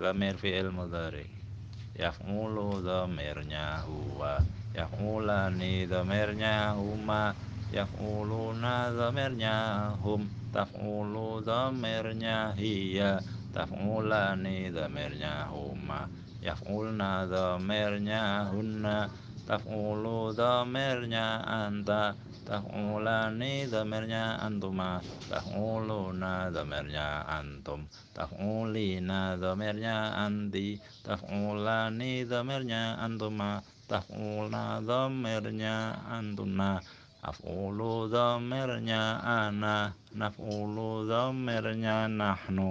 lamir fi'il mudhari. Yaf'ulu dhamirnya huwa. Yaf'ulani dhamirnya huma. Yaf'uluna dhamirnya hum. Taf'ulu dhamirnya hiya. Taf'ulani dhamirnya huma. Yaf'ulna dhamirnya hunna taf'ulu dhamirnya anta taf'ulani dhamirnya antuma. Taf'uluna dhamirnya antum taf'ulina dhamirnya anti taf'ulani dhamirnya antuma taf'ulna dhamirnya antuna af'ulu dhamirnya ana naf'ulu dhamirnya nahnu